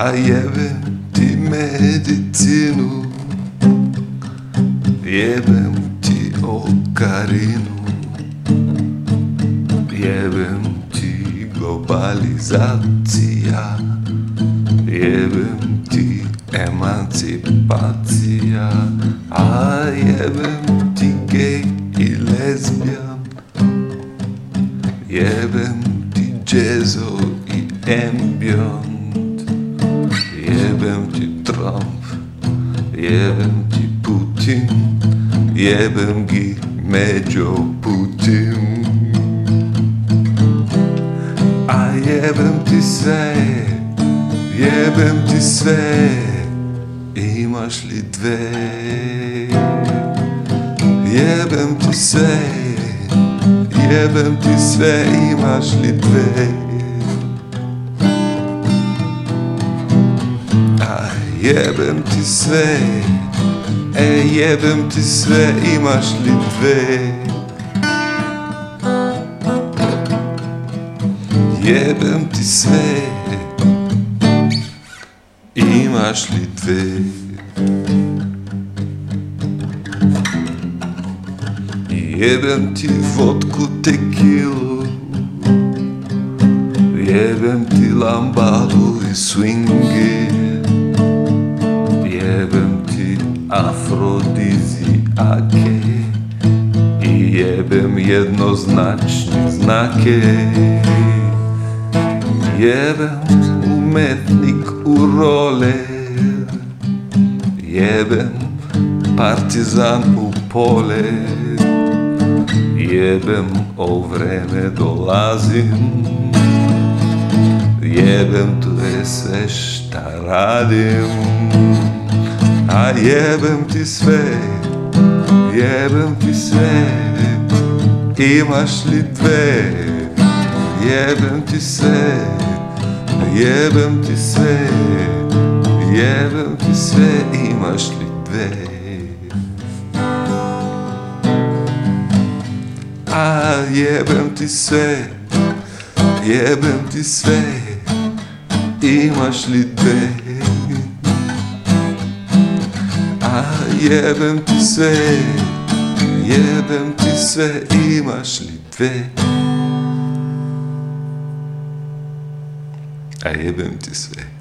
A jebem ti medicinu Jebem ti okarinu Jebem ti globalizacija Jebem ti emancipacija A jebem ti gej i lesbijan Jebem ti džezo i ambient Jebem ti Trump, jebem ti Putin Jebem gi međo Putin. A jebem ti sve, jebem ti sve Imaš li dve? Jebem ti sve, jebem ti sve Imaš li dve. A jebem ti sve, e jebem ti sve Imaš li dve. Jebem ti sve Imaš li dve Jebem ti vodku tekilu Jebem ti lambadu i swingi Jebem ti afrodizijake I jebem jednoznačne znake. Jebem umetnik u role Jebem partizan u pole Jebem o vreme dolazim Jebem to je sve šta radim A jebem ti sve, jebem ti sve. Imaš li dve, jebem ti sve Jebem ti sve, jebem ti sve. Imaš li dve A jebem ti sve, jebem ti sve Imaš li dve A jebem ti sve, jebem ti sve Imaš li dve A jebem ti sve